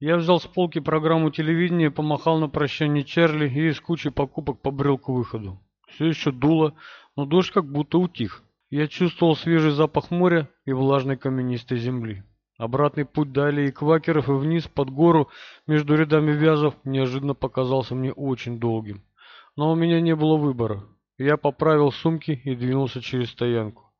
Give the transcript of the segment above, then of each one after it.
Я взял с полки программу телевидения, помахал на прощание Чарли и с кучей покупок побрел к выходу. Все еще дуло, но дождь как будто утих. Я чувствовал свежий запах моря и влажной каменистой земли. Обратный путь до аллеи квакеров и вниз под гору между рядами вязов неожиданно показался мне очень долгим. Но у меня не было выбора. Я поправил сумки и двинулся через стоянку.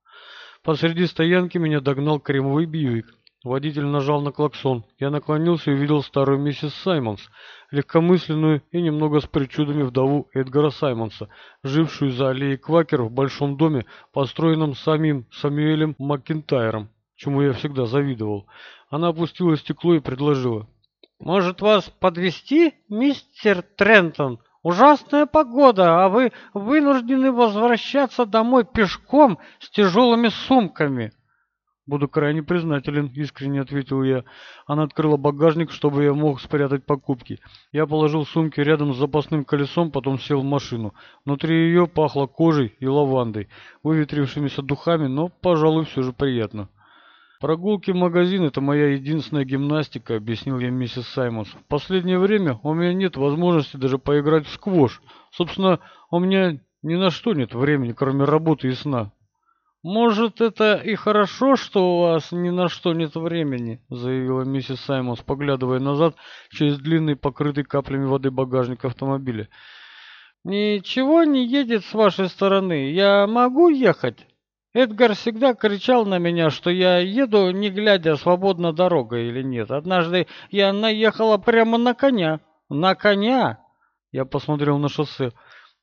Посреди стоянки меня догнал кремовый Бьюик. Водитель нажал на клаксон. Я наклонился и увидел старую миссис Саймонс, легкомысленную и немного с причудами вдову Эдгара Саймонса, жившую за аллеей квакеров в большом доме, построенном самим Самюэлем Маккентайром чему я всегда завидовал. Она опустила стекло и предложила. «Может, вас подвести, мистер Трентон? Ужасная погода, а вы вынуждены возвращаться домой пешком с тяжелыми сумками». «Буду крайне признателен», — искренне ответил я. Она открыла багажник, чтобы я мог спрятать покупки. Я положил сумки рядом с запасным колесом, потом сел в машину. Внутри ее пахло кожей и лавандой, выветрившимися духами, но, пожалуй, все же приятно. «Прогулки в магазин – это моя единственная гимнастика», – объяснил я миссис Саймонс. «В последнее время у меня нет возможности даже поиграть в сквош. Собственно, у меня ни на что нет времени, кроме работы и сна». «Может, это и хорошо, что у вас ни на что нет времени», — заявила миссис Саймонс, поглядывая назад через длинный, покрытый каплями воды багажник автомобиля. «Ничего не едет с вашей стороны. Я могу ехать?» Эдгар всегда кричал на меня, что я еду, не глядя, свободно дорога или нет. Однажды я наехала прямо на коня. На коня! Я посмотрел на шоссе.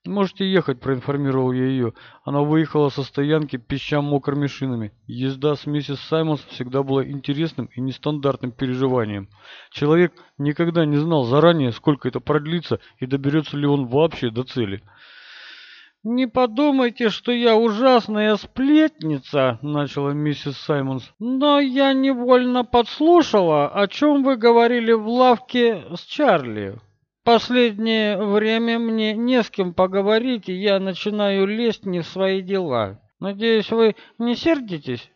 «Можете ехать», — проинформировал я ее. Она выехала со стоянки, пища мокрыми шинами. Езда с миссис Саймонс всегда была интересным и нестандартным переживанием. Человек никогда не знал заранее, сколько это продлится и доберется ли он вообще до цели. «Не подумайте, что я ужасная сплетница», — начала миссис Саймонс. «Но я невольно подслушала, о чем вы говорили в лавке с Чарли. Последнее время мне не с кем поговорить, и я начинаю лезть не в свои дела. Надеюсь, вы не сердитесь?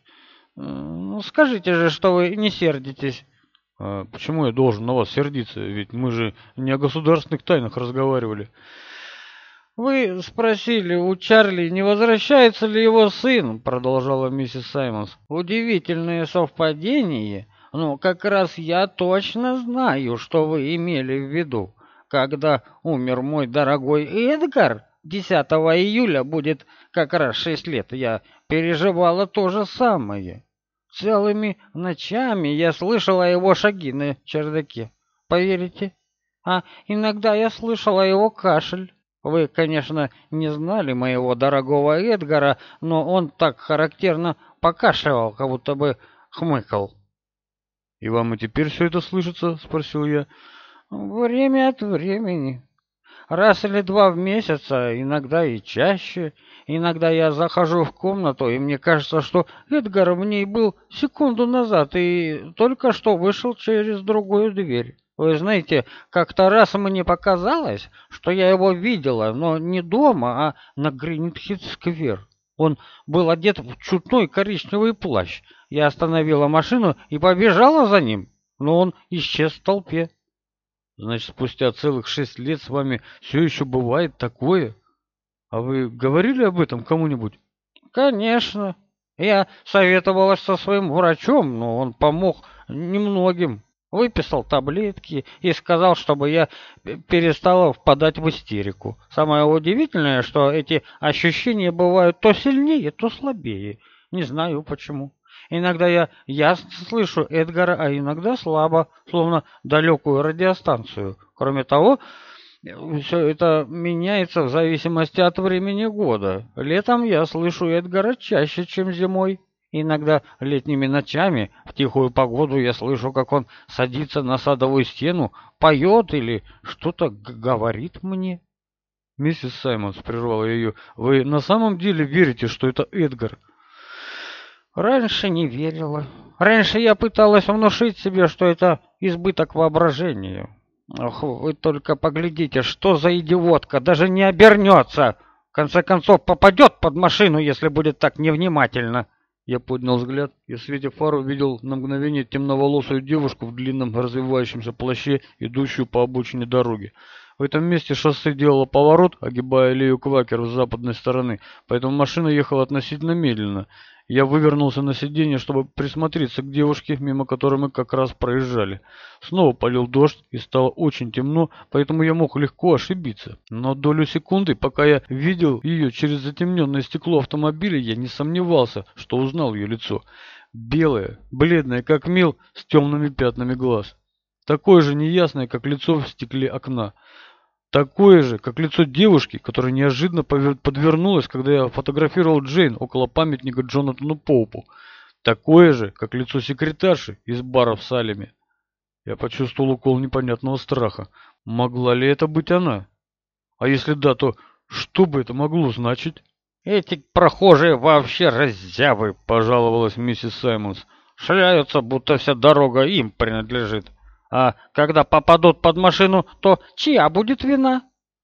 Ну, скажите же, что вы не сердитесь». А почему я должен на вас сердиться? Ведь мы же не о государственных тайнах разговаривали. «Вы спросили у Чарли, не возвращается ли его сын?» — продолжала миссис Саймонс. «Удивительное совпадение, но как раз я точно знаю, что вы имели в виду. Когда умер мой дорогой Эдгар, 10 июля будет как раз шесть лет, я переживала то же самое. Целыми ночами я слышала его шаги на чердаке. Поверите? А иногда я слышала его кашель». Вы, конечно, не знали моего дорогого Эдгара, но он так характерно покашивал, как будто бы хмыкал. — И вам и теперь все это слышится? — спросил я. — Время от времени. Раз или два в месяц, а иногда и чаще. Иногда я захожу в комнату, и мне кажется, что Эдгар в ней был секунду назад и только что вышел через другую дверь. Вы знаете, как-то раз мне показалось, что я его видела, но не дома, а на Гринитхит-сквер. Он был одет в чудной коричневый плащ. Я остановила машину и побежала за ним, но он исчез в толпе. Значит, спустя целых шесть лет с вами все еще бывает такое? А вы говорили об этом кому-нибудь? Конечно. Я советовалась со своим врачом, но он помог немногим выписал таблетки и сказал, чтобы я перестала впадать в истерику. Самое удивительное, что эти ощущения бывают то сильнее, то слабее. Не знаю почему. Иногда я ясно слышу Эдгара, а иногда слабо, словно далекую радиостанцию. Кроме того, все это меняется в зависимости от времени года. Летом я слышу Эдгара чаще, чем зимой. Иногда летними ночами в тихую погоду я слышу, как он садится на садовую стену, поет или что-то говорит мне. Миссис Саймонс прервала ее. Вы на самом деле верите, что это Эдгар? Раньше не верила. Раньше я пыталась внушить себе, что это избыток воображения. Ох, вы только поглядите, что за идиотка, даже не обернется. В конце концов, попадет под машину, если будет так невнимательно. Я поднял взгляд и в свете фар увидел на мгновение темноволосую девушку в длинном развивающемся плаще, идущую по обочине дороги. В этом месте шоссе делало поворот, огибая аллею Квакер с западной стороны, поэтому машина ехала относительно медленно. Я вывернулся на сиденье, чтобы присмотреться к девушке, мимо которой мы как раз проезжали. Снова полил дождь и стало очень темно, поэтому я мог легко ошибиться. Но долю секунды, пока я видел ее через затемненное стекло автомобиля, я не сомневался, что узнал ее лицо. Белое, бледное, как мел, с темными пятнами глаз. Такое же неясное, как лицо в стекле окна. Такое же, как лицо девушки, которая неожиданно подвернулась, когда я фотографировал Джейн около памятника Джонатану Поупу. Такое же, как лицо секретарши из бара в Салеме. Я почувствовал укол непонятного страха. Могла ли это быть она? А если да, то что бы это могло значить? «Эти прохожие вообще раззявы», — пожаловалась миссис Саймонс. «Шляются, будто вся дорога им принадлежит». А когда попадут под машину, то чья будет вина?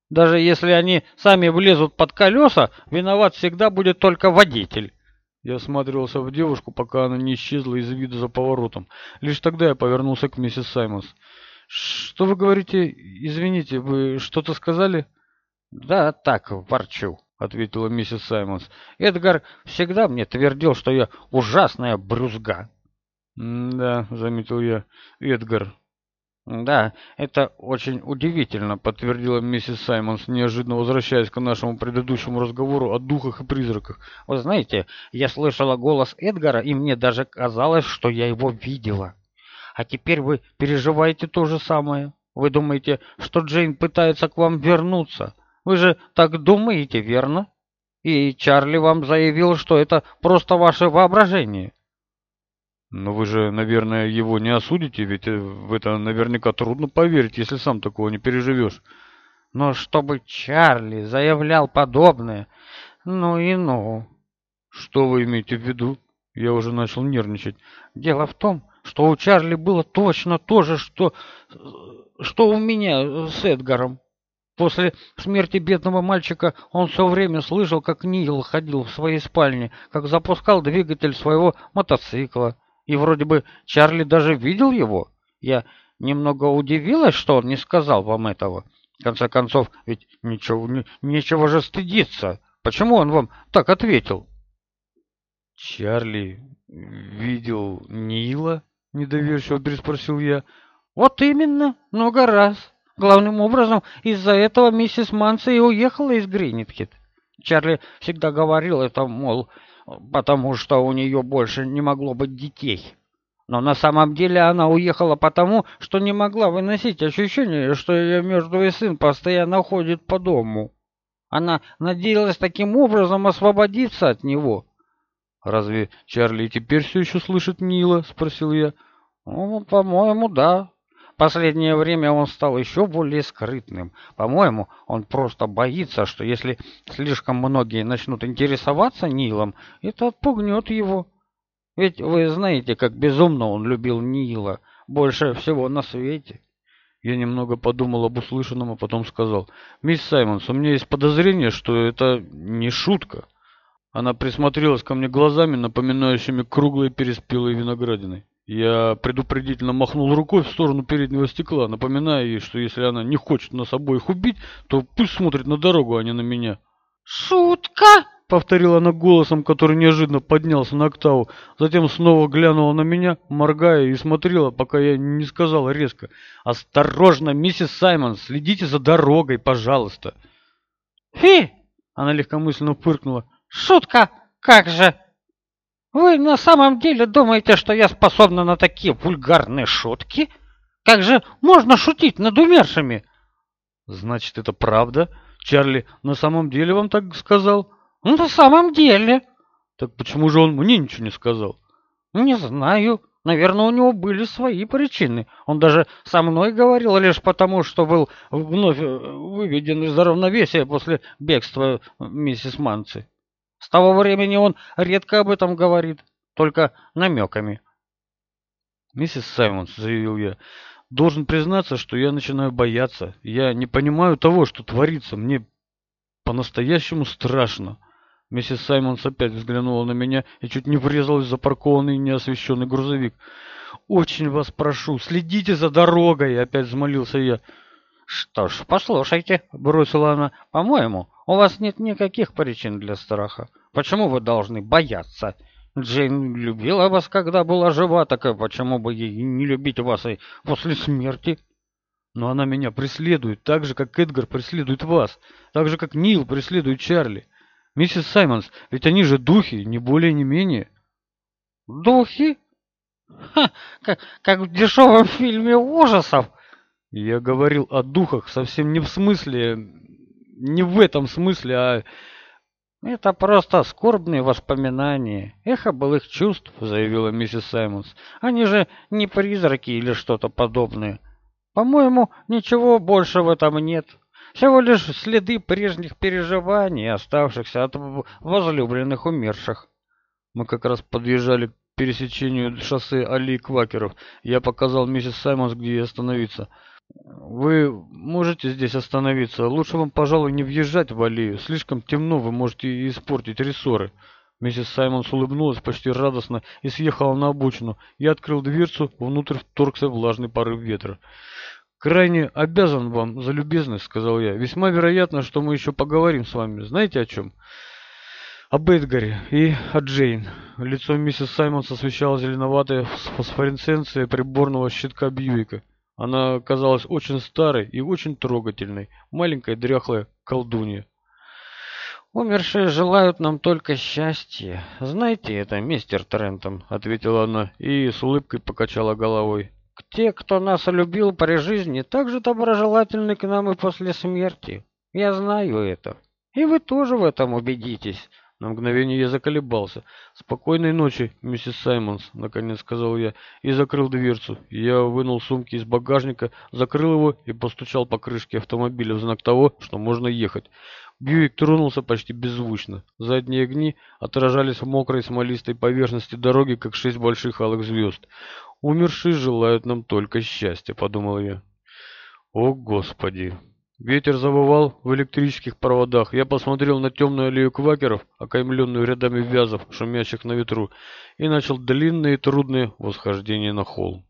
Даже если они сами влезут под колеса, виноват всегда будет только водитель. Я смотрелся в девушку, пока она не исчезла из вида за поворотом. Лишь тогда я повернулся к миссис Саймонс. «Что вы говорите? Извините, вы что-то сказали?» «Да так, ворчу», — ответила миссис Саймонс. «Эдгар всегда мне твердил, что я ужасная брюзга». «Да», — заметил я, — «Эдгар, «Да, это очень удивительно», — подтвердила миссис Саймонс, неожиданно возвращаясь к нашему предыдущему разговору о духах и призраках. «Вы знаете, я слышала голос Эдгара, и мне даже казалось, что я его видела. А теперь вы переживаете то же самое. Вы думаете, что Джейн пытается к вам вернуться? Вы же так думаете, верно? И Чарли вам заявил, что это просто ваше воображение». Но вы же, наверное, его не осудите, ведь э, в это наверняка трудно поверить, если сам такого не переживешь. Но чтобы Чарли заявлял подобное, ну и ну. Что вы имеете в виду? Я уже начал нервничать. Дело в том, что у Чарли было точно то же, что, что у меня с Эдгаром. После смерти бедного мальчика он все время слышал, как Нил ходил в своей спальне, как запускал двигатель своего мотоцикла. И вроде бы Чарли даже видел его. Я немного удивилась, что он не сказал вам этого. В конце концов, ведь ничего, не, нечего же стыдиться. Почему он вам так ответил? Чарли видел Нила? Недоверчиво переспросил я. Вот именно, много раз. Главным образом, из-за этого миссис Манси и уехала из Гринитхит. Чарли всегда говорил это, мол, потому что у нее больше не могло быть детей. Но на самом деле она уехала потому, что не могла выносить ощущение, что ее мертвый сын постоянно ходит по дому. Она надеялась таким образом освободиться от него. «Разве Чарли теперь все еще слышит Нила?» — спросил я. «Ну, по-моему, да. Последнее время он стал еще более скрытным. По-моему, он просто боится, что если слишком многие начнут интересоваться Нилом, это отпугнет его. Ведь вы знаете, как безумно он любил Нила, больше всего на свете. Я немного подумал об услышанном, а потом сказал, «Мисс Саймонс, у меня есть подозрение, что это не шутка». Она присмотрелась ко мне глазами, напоминающими круглые переспелые виноградины. Я предупредительно махнул рукой в сторону переднего стекла, напоминая ей, что если она не хочет нас обоих убить, то пусть смотрит на дорогу, а не на меня. «Шутка!» — повторила она голосом, который неожиданно поднялся на октаву. Затем снова глянула на меня, моргая, и смотрела, пока я не сказал резко. «Осторожно, миссис Саймон, следите за дорогой, пожалуйста!» «Фи!» — она легкомысленно фыркнула. «Шутка! Как же!» Вы на самом деле думаете, что я способна на такие вульгарные шутки? Как же можно шутить над умершими? Значит, это правда? Чарли на самом деле вам так сказал? Ну, на самом деле. Так почему же он мне ничего не сказал? Не знаю. Наверное, у него были свои причины. Он даже со мной говорил лишь потому, что был вновь выведен из равновесия после бегства миссис Манци. С того времени он редко об этом говорит, только намеками. «Миссис Саймонс», — заявил я, — «должен признаться, что я начинаю бояться. Я не понимаю того, что творится. Мне по-настоящему страшно. Миссис Саймонс опять взглянула на меня и чуть не врезалась в запаркованный неосвещенный грузовик. «Очень вас прошу, следите за дорогой!» — опять взмолился я. «Что ж, послушайте», — бросила она, — «по-моему, у вас нет никаких причин для страха. Почему вы должны бояться? Джейн любила вас, когда была жива, так и почему бы ей не любить вас и после смерти?» «Но она меня преследует, так же, как Эдгар преследует вас, так же, как Нил преследует Чарли. Миссис Саймонс, ведь они же духи, не более, не менее». «Духи? Ха, как, как в дешевом фильме ужасов!» Я говорил о духах совсем не в смысле... Не в этом смысле, а... «Это просто скорбные воспоминания, эхо былых чувств», — заявила миссис Саймонс. «Они же не призраки или что-то подобное. По-моему, ничего больше в этом нет. Всего лишь следы прежних переживаний, оставшихся от возлюбленных умерших». Мы как раз подъезжали к пересечению шоссе аллеи Квакеров. Я показал миссис Саймонс, где остановиться. «Вы можете здесь остановиться? Лучше вам, пожалуй, не въезжать в аллею. Слишком темно, вы можете испортить рессоры». Миссис Саймонс улыбнулась почти радостно и съехала на обочину. Я открыл дверцу, внутрь вторгся влажный порыв ветра. «Крайне обязан вам за любезность», — сказал я. «Весьма вероятно, что мы еще поговорим с вами. Знаете о чем?» «Об Эдгаре и о Джейн». Лицо миссис Саймонс освещало зеленоватая фосфоресценция приборного щитка Бьюика. Она казалась очень старой и очень трогательной, маленькая дряхлая колдунья. «Умершие желают нам только счастья. Знаете это, мистер Трентон?» — ответила она и с улыбкой покачала головой. «Те, кто нас любил при жизни, так же доброжелательны к нам и после смерти. Я знаю это. И вы тоже в этом убедитесь. На мгновение я заколебался. «Спокойной ночи, миссис Саймонс», — наконец сказал я, и закрыл дверцу. Я вынул сумки из багажника, закрыл его и постучал по крышке автомобиля в знак того, что можно ехать. Бьюик тронулся почти беззвучно. Задние огни отражались в мокрой смолистой поверхности дороги, как шесть больших алых звезд. «Умершие желают нам только счастья», — подумал я. «О, Господи!» Ветер завывал в электрических проводах. Я посмотрел на темную аллею квакеров, окаймленную рядами вязов, шумящих на ветру, и начал длинное и трудное восхождение на холм.